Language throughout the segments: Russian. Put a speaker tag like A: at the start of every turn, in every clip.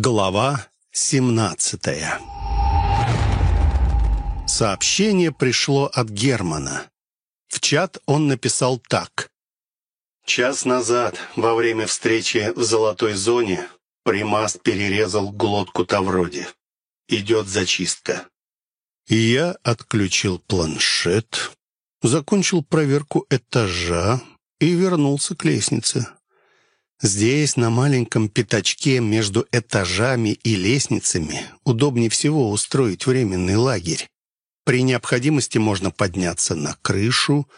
A: Глава 17 Сообщение пришло от Германа. В чат он написал так. «Час назад, во время встречи в золотой зоне, примаст перерезал глотку Тавроди. Идет зачистка». Я отключил планшет, закончил проверку этажа и вернулся к лестнице. Здесь, на маленьком пятачке между этажами и лестницами, удобнее всего устроить временный лагерь. При необходимости можно подняться на крышу,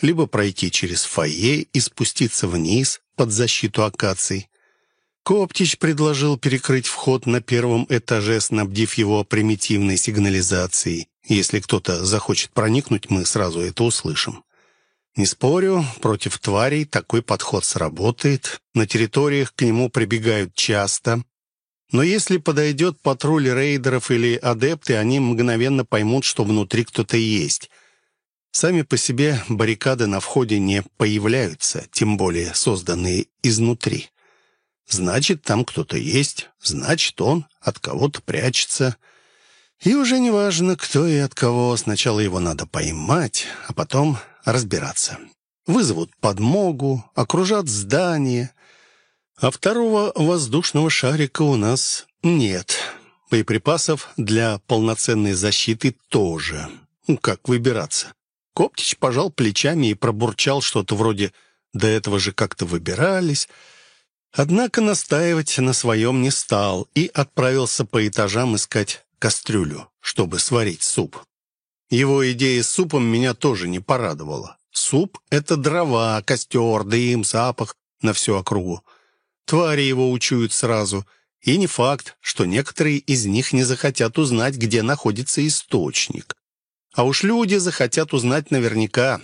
A: либо пройти через фойе и спуститься вниз под защиту акаций. Коптич предложил перекрыть вход на первом этаже, снабдив его примитивной сигнализацией. Если кто-то захочет проникнуть, мы сразу это услышим. Не спорю, против тварей такой подход сработает. На территориях к нему прибегают часто. Но если подойдет патруль рейдеров или адепты, они мгновенно поймут, что внутри кто-то есть. Сами по себе баррикады на входе не появляются, тем более созданные изнутри. Значит, там кто-то есть, значит, он от кого-то прячется. И уже не важно, кто и от кого. Сначала его надо поймать, а потом разбираться. Вызовут подмогу, окружат здание. А второго воздушного шарика у нас нет. Боеприпасов для полноценной защиты тоже. Ну, как выбираться? Коптич пожал плечами и пробурчал что-то вроде «до этого же как-то выбирались». Однако настаивать на своем не стал и отправился по этажам искать кастрюлю, чтобы сварить суп. Его идея с супом меня тоже не порадовала. Суп — это дрова, костер, дым, запах на всю округу. Твари его учуют сразу. И не факт, что некоторые из них не захотят узнать, где находится источник. А уж люди захотят узнать наверняка.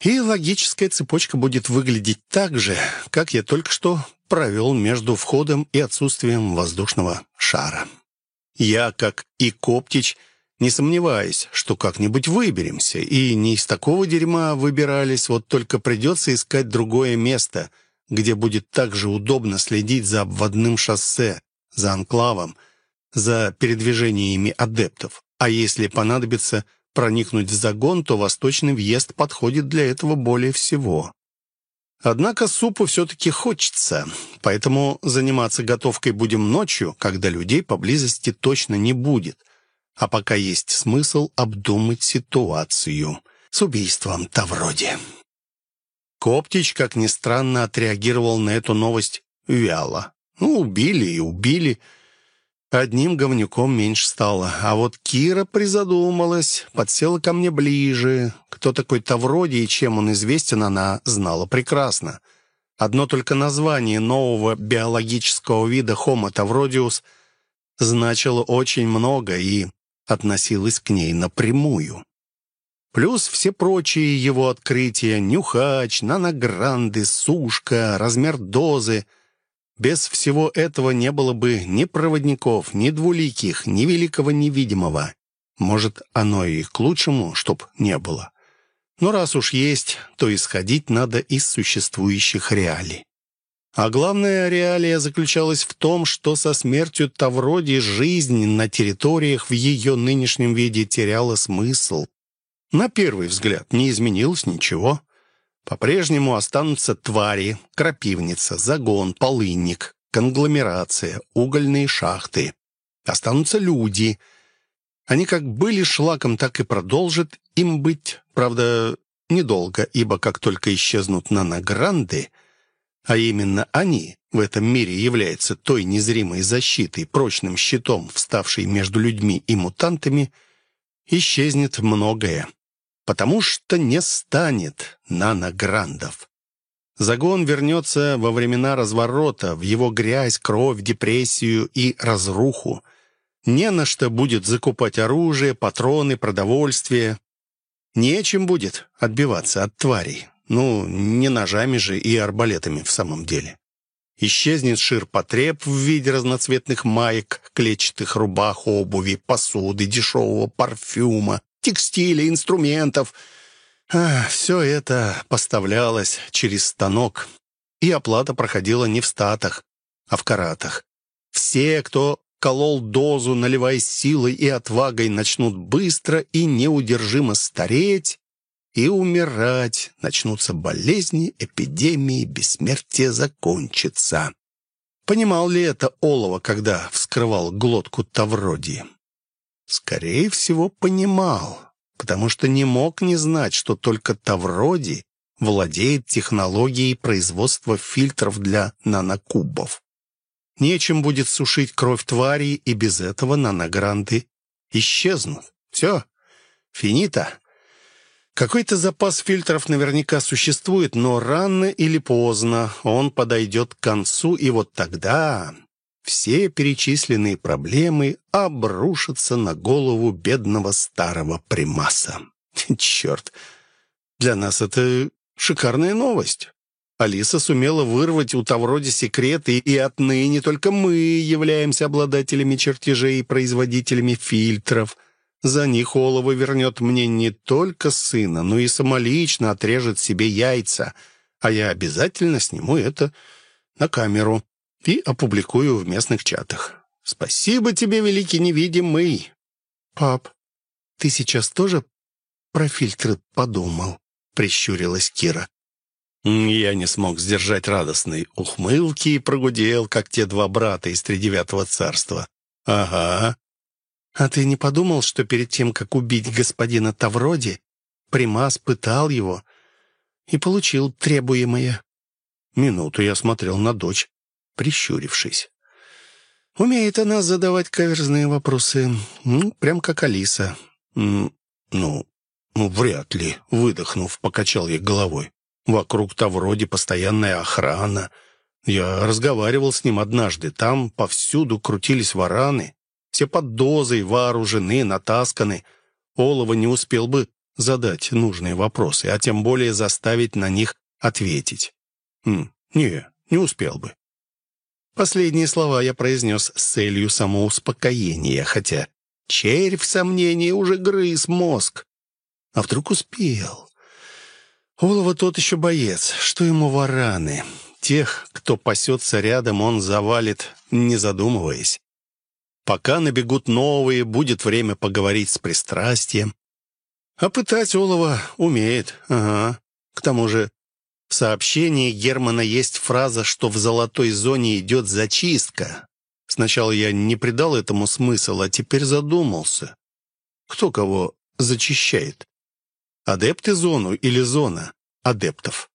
A: И логическая цепочка будет выглядеть так же, как я только что провел между входом и отсутствием воздушного шара. Я, как и Коптич, — не сомневаюсь, что как-нибудь выберемся. И не из такого дерьма выбирались, вот только придется искать другое место, где будет также удобно следить за обводным шоссе, за анклавом, за передвижениями адептов. А если понадобится проникнуть в загон, то восточный въезд подходит для этого более всего. Однако супу все-таки хочется, поэтому заниматься готовкой будем ночью, когда людей поблизости точно не будет – а пока есть смысл обдумать ситуацию с убийством-то вроде. Коптич, как ни странно, отреагировал на эту новость вяло. Ну, убили и убили. Одним говнюком меньше стало. А вот Кира призадумалась, подсела ко мне ближе. Кто такой Тавроди и чем он известен, она знала прекрасно. Одно только название нового биологического вида Homo тавродиус значило очень много, и относилась к ней напрямую. Плюс все прочие его открытия — нюхач, наногранды, сушка, размер дозы. Без всего этого не было бы ни проводников, ни двуликих, ни великого невидимого. Может, оно и к лучшему, чтоб не было. Но раз уж есть, то исходить надо из существующих реалий. А главная реалия заключалась в том, что со смертью Тавроди жизнь на территориях в ее нынешнем виде теряла смысл. На первый взгляд не изменилось ничего. По-прежнему останутся твари, крапивница, загон, полынник, конгломерация, угольные шахты. Останутся люди. Они как были шлаком, так и продолжат им быть, правда, недолго, ибо как только исчезнут наногранды — а именно они в этом мире являются той незримой защитой, прочным щитом, вставшей между людьми и мутантами, исчезнет многое, потому что не станет нанограндов. Загон вернется во времена разворота, в его грязь, кровь, депрессию и разруху. Не на что будет закупать оружие, патроны, продовольствие. Нечем будет отбиваться от тварей. Ну, не ножами же и арбалетами в самом деле. Исчезнет ширпотреб в виде разноцветных маек, клетчатых рубах, обуви, посуды, дешевого парфюма, текстиля, инструментов. А, все это поставлялось через станок, и оплата проходила не в статах, а в каратах. Все, кто колол дозу, наливаясь силой и отвагой, начнут быстро и неудержимо стареть и умирать. Начнутся болезни, эпидемии, бессмертие закончится. Понимал ли это Олова, когда вскрывал глотку Тавроди? Скорее всего, понимал, потому что не мог не знать, что только Тавроди владеет технологией производства фильтров для нанокубов. Нечем будет сушить кровь твари, и без этого наногранды исчезнут. Все, финита. Какой-то запас фильтров наверняка существует, но рано или поздно он подойдет к концу, и вот тогда все перечисленные проблемы обрушатся на голову бедного старого примаса. Черт, для нас это шикарная новость. Алиса сумела вырвать у Тавроди секреты, и отныне только мы являемся обладателями чертежей и производителями фильтров. За них Олова вернет мне не только сына, но и самолично отрежет себе яйца, а я обязательно сниму это на камеру и опубликую в местных чатах. Спасибо тебе, великий невидимый. Пап, ты сейчас тоже про фильтры подумал? Прищурилась Кира. Я не смог сдержать радостной ухмылки и прогудел, как те два брата из Тридевятого царства. «Ага». «А ты не подумал, что перед тем, как убить господина Тавроди, Примас пытал его и получил требуемое?» Минуту я смотрел на дочь, прищурившись. «Умеет она задавать каверзные вопросы, ну, прям как Алиса». «Ну, ну, вряд ли», — выдохнув, покачал я головой. Вокруг-то вроде постоянная охрана. Я разговаривал с ним однажды. Там повсюду крутились вараны. Все под дозой, вооружены, натасканы. Олова не успел бы задать нужные вопросы, а тем более заставить на них ответить. Хм, не, не успел бы. Последние слова я произнес с целью самоуспокоения, хотя червь сомнения уже грыз мозг. А вдруг успел? Олова тот еще боец. Что ему вараны? Тех, кто пасется рядом, он завалит, не задумываясь. Пока набегут новые, будет время поговорить с пристрастием. А пытать Олова умеет, ага. К тому же в сообщении Германа есть фраза, что в золотой зоне идет зачистка. Сначала я не придал этому смысл, а теперь задумался. Кто кого зачищает? Адепты зону или зона адептов?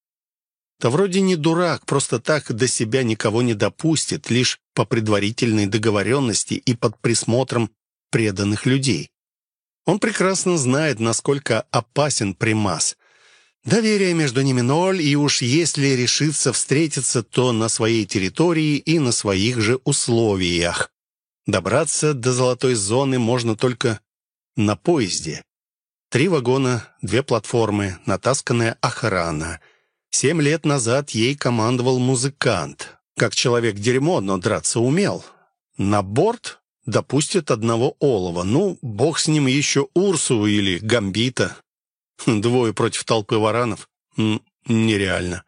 A: Да вроде не дурак, просто так до себя никого не допустит, лишь по предварительной договоренности и под присмотром преданных людей. Он прекрасно знает, насколько опасен примас. Доверие между ними ноль, и уж если решится встретиться, то на своей территории и на своих же условиях. Добраться до золотой зоны можно только на поезде. Три вагона, две платформы, натасканная охрана. Семь лет назад ей командовал музыкант. Как человек-дерьмо, но драться умел. На борт допустят одного олова. Ну, бог с ним еще Урсу или Гамбита. Двое против толпы варанов? Нереально.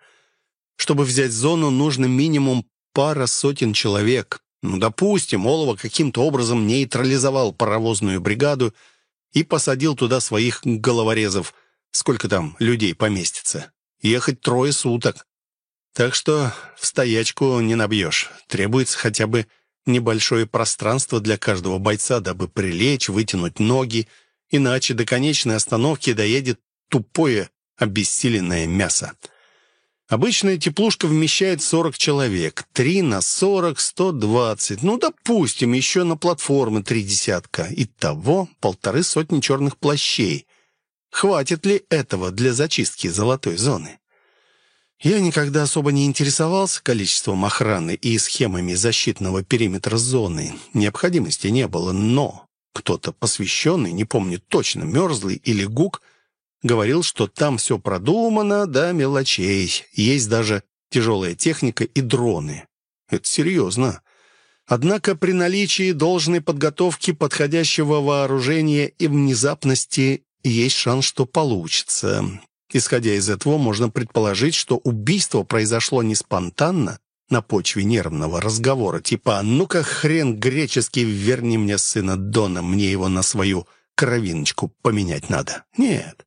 A: Чтобы взять зону, нужно минимум пара сотен человек. Ну, допустим, Олова каким-то образом нейтрализовал паровозную бригаду и посадил туда своих головорезов. Сколько там людей поместится? Ехать трое суток. Так что в стоячку не набьешь. Требуется хотя бы небольшое пространство для каждого бойца, дабы прилечь, вытянуть ноги, иначе до конечной остановки доедет тупое, обессиленное мясо. Обычная теплушка вмещает 40 человек. 3 на 40 — 120. Ну, допустим, еще на платформы три десятка. Итого полторы сотни черных плащей. Хватит ли этого для зачистки золотой зоны? Я никогда особо не интересовался количеством охраны и схемами защитного периметра зоны. Необходимости не было, но кто-то посвященный, не помню точно, Мерзлый или Гук, Говорил, что там все продумано до мелочей. Есть даже тяжелая техника и дроны. Это серьезно. Однако при наличии должной подготовки, подходящего вооружения и внезапности есть шанс, что получится. Исходя из этого, можно предположить, что убийство произошло не спонтанно, на почве нервного разговора, типа «Ну-ка, хрен греческий, верни мне сына Дона, мне его на свою кровиночку поменять надо». Нет.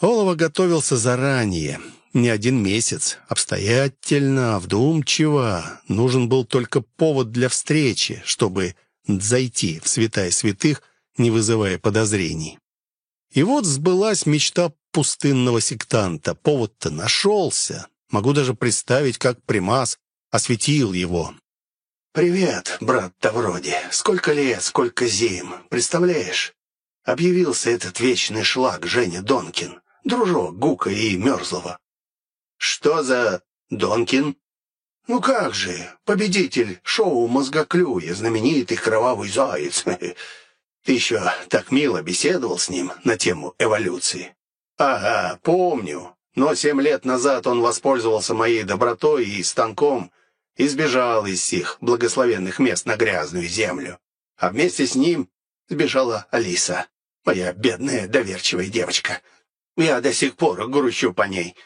A: Олова готовился заранее, не один месяц, обстоятельно, вдумчиво. Нужен был только повод для встречи, чтобы зайти в святая святых, не вызывая подозрений. И вот сбылась мечта пустынного сектанта. Повод-то нашелся. Могу даже представить, как примас осветил его. «Привет, брат-то вроде. Сколько лет, сколько зим. Представляешь? Объявился этот вечный шлак Женя Донкин, дружок Гука и Мерзлого. «Что за Донкин?» «Ну как же, победитель шоу «Мозгоклюя», знаменитый кровавый заяц. Ты еще так мило беседовал с ним на тему эволюции». «Ага, помню. Но семь лет назад он воспользовался моей добротой и станком и сбежал из сих благословенных мест на грязную землю. А вместе с ним сбежала Алиса, моя бедная доверчивая девочка. Я до сих пор грущу по ней».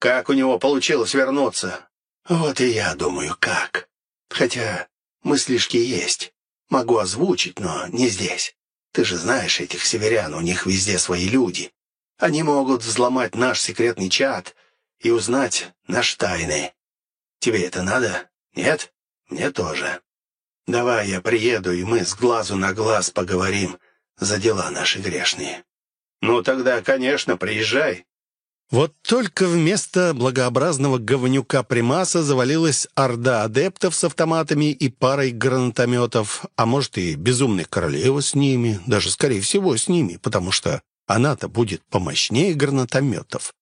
A: Как у него получилось вернуться? Вот и я думаю, как. Хотя мыслишки есть. Могу озвучить, но не здесь. Ты же знаешь этих северян, у них везде свои люди. Они могут взломать наш секретный чат и узнать наши тайны. Тебе это надо? Нет? Мне тоже. Давай я приеду, и мы с глазу на глаз поговорим за дела наши грешные. Ну тогда, конечно, приезжай. Вот только вместо благообразного говнюка Примаса завалилась орда адептов с автоматами и парой гранатометов, а может и безумная королева с ними, даже, скорее всего, с ними, потому что она-то будет помощнее гранатометов.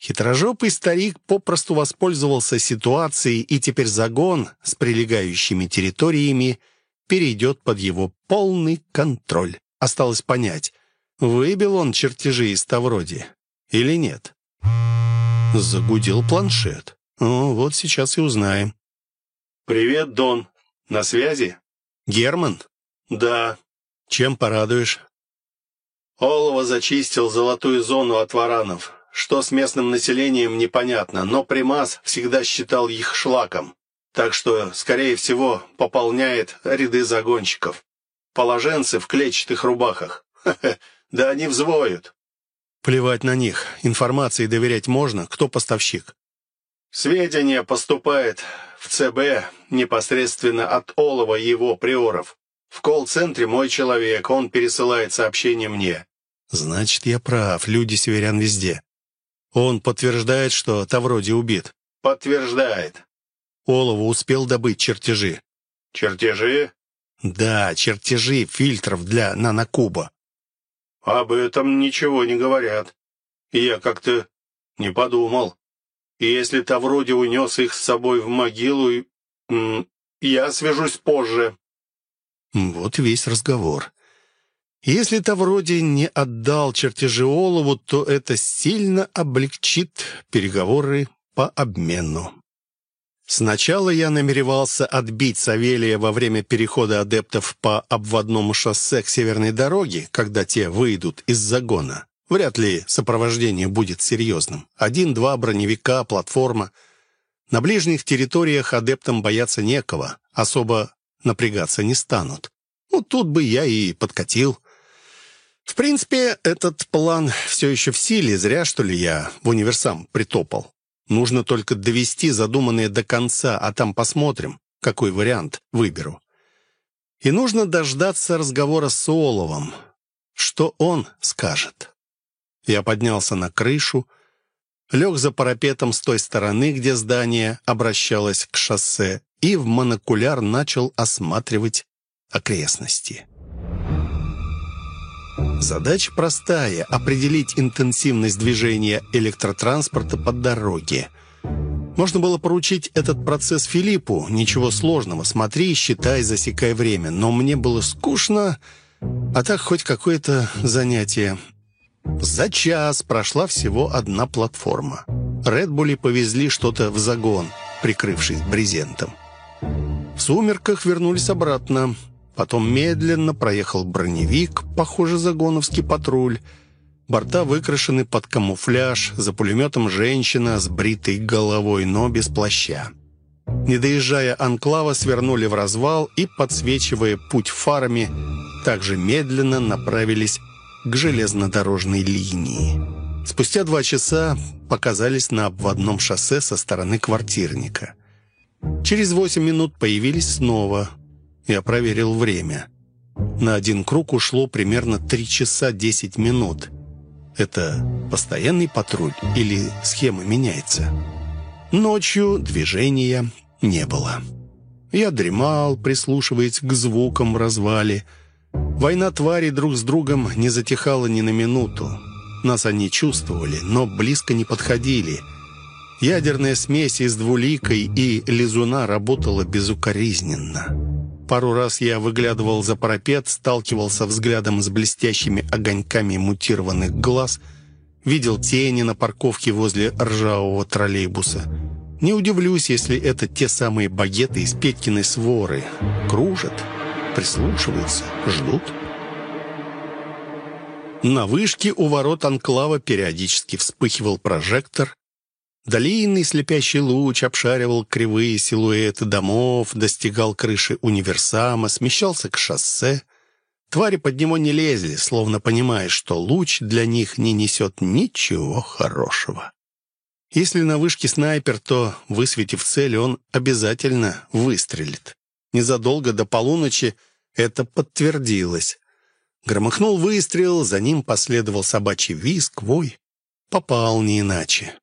A: Хитрожопый старик попросту воспользовался ситуацией, и теперь загон с прилегающими территориями перейдет под его полный контроль. Осталось понять, выбил он чертежи из Тавроди или нет. Загудел планшет. О, вот сейчас и узнаем. «Привет, Дон. На связи?» «Герман?» «Да. Чем порадуешь?» Олова зачистил золотую зону от варанов. Что с местным населением, непонятно, но Примас всегда считал их шлаком. Так что, скорее всего, пополняет ряды загонщиков. Положенцы в клетчатых рубахах. Ха -ха, да они взвоют. Плевать на них. Информации доверять можно. Кто поставщик? Сведения поступает в ЦБ непосредственно от Олова его приоров. В колл-центре мой человек, он пересылает сообщение мне. Значит, я прав. Люди северян везде. Он подтверждает, что Тавроди убит. Подтверждает. Олову успел добыть чертежи. Чертежи? Да, чертежи фильтров для нанокуба. Об этом ничего не говорят. Я как-то не подумал. И если Тавроди унес их с собой в могилу, я свяжусь позже. Вот весь разговор. Если Тавроди не отдал чертежи Олову, то это сильно облегчит переговоры по обмену. Сначала я намеревался отбить Савелия во время перехода адептов по обводному шоссе к северной дороге, когда те выйдут из загона. Вряд ли сопровождение будет серьезным. Один-два броневика, платформа. На ближних территориях адептам бояться некого, особо напрягаться не станут. Ну, тут бы я и подкатил. В принципе, этот план все еще в силе, зря, что ли, я в универсам притопал. Нужно только довести задуманное до конца, а там посмотрим, какой вариант выберу. И нужно дождаться разговора с Оловом. Что он скажет? Я поднялся на крышу, лег за парапетом с той стороны, где здание обращалось к шоссе, и в монокуляр начал осматривать окрестности. Задача простая – определить интенсивность движения электротранспорта по дороге. Можно было поручить этот процесс Филиппу, ничего сложного, смотри, считай, засекай время. Но мне было скучно, а так хоть какое-то занятие. За час прошла всего одна платформа. Редбули повезли что-то в загон, прикрывшись брезентом. В сумерках вернулись обратно. Потом медленно проехал броневик, похоже, загоновский патруль. Борта выкрашены под камуфляж, за пулеметом женщина с бритой головой, но без плаща. Не доезжая анклава, свернули в развал и, подсвечивая путь фарами, также медленно направились к железнодорожной линии. Спустя два часа показались на обводном шоссе со стороны квартирника. Через восемь минут появились снова. Я проверил время. На один круг ушло примерно три часа десять минут. Это постоянный патруль или схема меняется? Ночью движения не было. Я дремал, прислушиваясь к звукам в развале. Война тварей друг с другом не затихала ни на минуту. Нас они чувствовали, но близко не подходили. Ядерная смесь из двуликой и лизуна работала безукоризненно. Пару раз я выглядывал за парапет, сталкивался взглядом с блестящими огоньками мутированных глаз, видел тени на парковке возле ржавого троллейбуса. Не удивлюсь, если это те самые багеты из Петькиной своры. Кружат, прислушиваются, ждут. На вышке у ворот анклава периодически вспыхивал прожектор. Длинный слепящий луч обшаривал кривые силуэты домов, достигал крыши универсама, смещался к шоссе. Твари под него не лезли, словно понимая, что луч для них не несет ничего хорошего. Если на вышке снайпер, то, высветив цель, он обязательно выстрелит. Незадолго до полуночи это подтвердилось. Громыхнул выстрел, за ним последовал собачий визг, вой. Попал не иначе.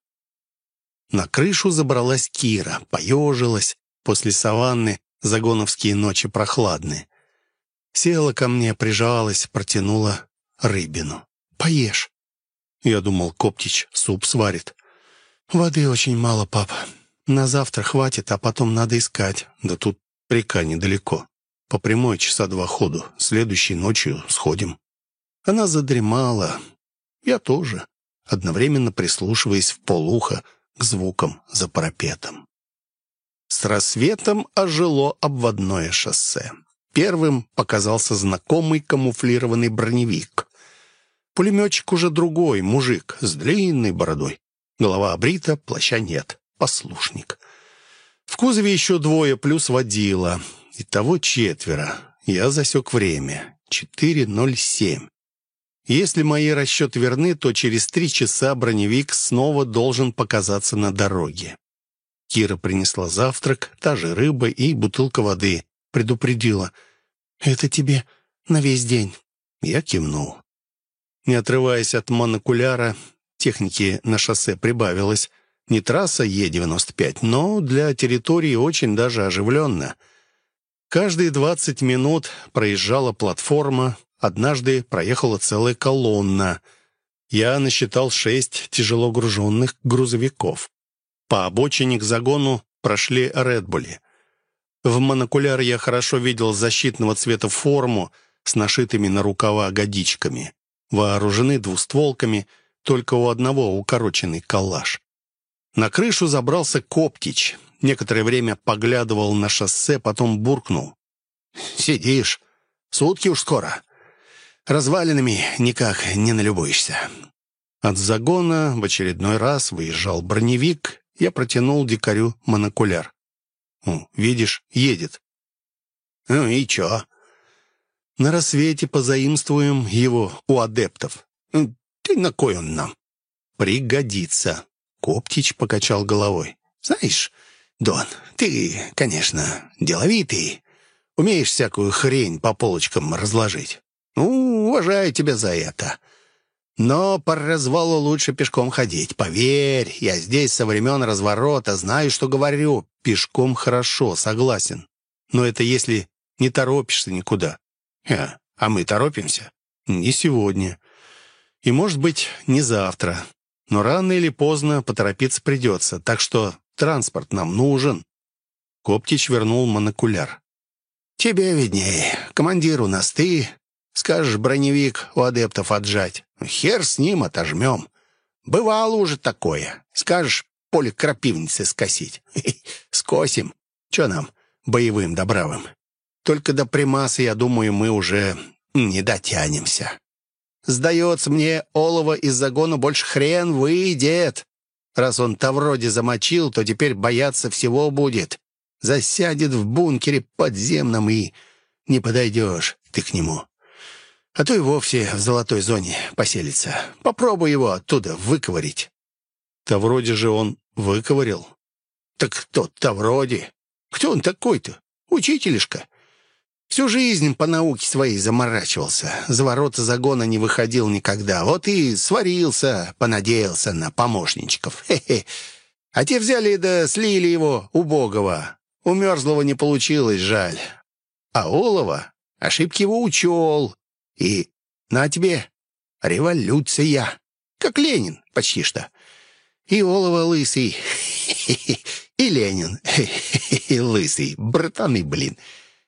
A: На крышу забралась Кира, поежилась. После саванны загоновские ночи прохладны. Села ко мне, прижалась, протянула рыбину. «Поешь». Я думал, Коптич суп сварит. «Воды очень мало, папа. На завтра хватит, а потом надо искать. Да тут река недалеко. По прямой часа два ходу. Следующей ночью сходим». Она задремала. Я тоже, одновременно прислушиваясь в полуха к звукам за парапетом. С рассветом ожило обводное шоссе. Первым показался знакомый камуфлированный броневик. Пулеметчик уже другой, мужик, с длинной бородой. Голова обрита, плаща нет. Послушник. В кузове еще двое, плюс водила. Итого четверо. Я засек время. 4.07. Если мои расчеты верны, то через три часа броневик снова должен показаться на дороге. Кира принесла завтрак, та же рыба и бутылка воды. Предупредила. «Это тебе на весь день». Я кивнул. Не отрываясь от монокуляра, техники на шоссе прибавилось. Не трасса Е-95, но для территории очень даже оживленно — Каждые 20 минут проезжала платформа, однажды проехала целая колонна. Я насчитал шесть тяжело груженных грузовиков. По обочине к загону прошли Редбули. В монокуляр я хорошо видел защитного цвета форму с нашитыми на рукава годичками. Вооружены двустволками, только у одного укороченный калаш. На крышу забрался Коптич — Некоторое время поглядывал на шоссе, потом буркнул. «Сидишь. Сутки уж скоро. Развалинами никак не налюбуешься». От загона в очередной раз выезжал броневик. Я протянул дикарю монокуляр. «Видишь, едет». «Ну и чё?» «На рассвете позаимствуем его у адептов». «Ты на кой он нам?» «Пригодится». Коптич покачал головой. «Знаешь, «Дон, ты, конечно, деловитый. Умеешь всякую хрень по полочкам разложить. Ну, уважаю тебя за это. Но по развалу лучше пешком ходить. Поверь, я здесь со времен разворота, знаю, что говорю. Пешком хорошо, согласен. Но это если не торопишься никуда. А, а мы торопимся? Не сегодня. И, может быть, не завтра. Но рано или поздно поторопиться придется. Так что Транспорт нам нужен». Коптич вернул монокуляр. «Тебе виднее. Командир у нас ты. Скажешь, броневик у адептов отжать. Хер с ним отожмем. Бывало уже такое. Скажешь, поле крапивницы скосить. Скосим. Че нам, боевым да Только до примаса, я думаю, мы уже не дотянемся. Сдается мне, олова из загона больше хрен выйдет. Раз он Тавроди замочил, то теперь бояться всего будет. засядет в бункере подземном и не подойдешь ты к нему. А то и вовсе в золотой зоне поселится. Попробуй его оттуда выковырить. Да вроде же он выковырил. Так кто-то вроде. Кто он такой-то? Учителишка. Всю жизнь по науке своей заморачивался. За ворота загона не выходил никогда. Вот и сварился, понадеялся на помощничков. Хе-хе. А те взяли да слили его убогого. У мерзлого не получилось, жаль. А Олова ошибки его учел. И на тебе революция. Как Ленин почти что. И Олова лысый. И Ленин. И лысый. Братаны, блин.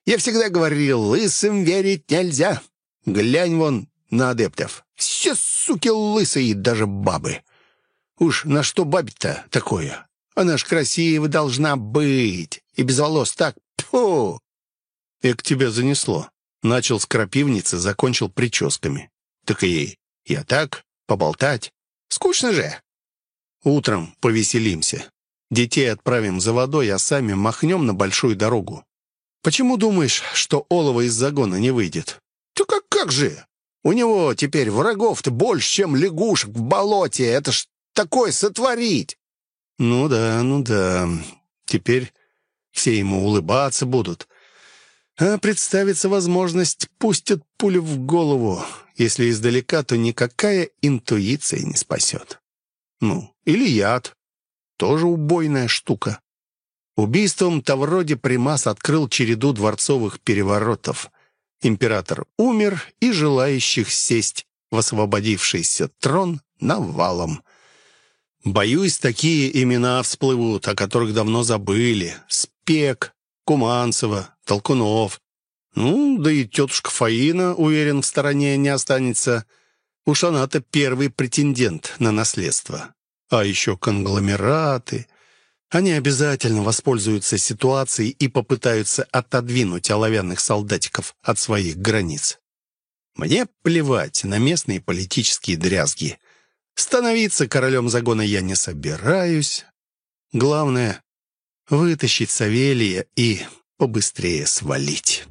A: Я всегда говорил, лысым верить нельзя. Глянь вон на адептов. Все, суки, лысые, даже бабы. Уж на что бабе-то такое? Она ж красивая должна быть. И без волос так, фу. Эк тебя занесло. Начал с крапивницы, закончил прическами. Так и я так, поболтать. Скучно же. Утром повеселимся. Детей отправим за водой, а сами махнем на большую дорогу. Почему думаешь, что олово из загона не выйдет? Ты как, как же? У него теперь врагов-то больше, чем лягушек в болоте. Это ж такое сотворить!» «Ну да, ну да. Теперь все ему улыбаться будут. А представится возможность, пустят пулю в голову. Если издалека, то никакая интуиция не спасет. Ну, или яд. Тоже убойная штука. Убийством Тавроди Примас открыл череду дворцовых переворотов. Император умер, и желающих сесть в освободившийся трон навалом. Боюсь, такие имена всплывут, о которых давно забыли. Спек, Куманцева, Толкунов. Ну, да и тетушка Фаина, уверен, в стороне не останется. Уж она-то первый претендент на наследство. А еще конгломераты, они обязательно воспользуются ситуацией и попытаются отодвинуть оловянных солдатиков от своих границ. Мне плевать на местные политические дрязги. Становиться королем загона я не собираюсь. Главное — вытащить Савелия и побыстрее свалить».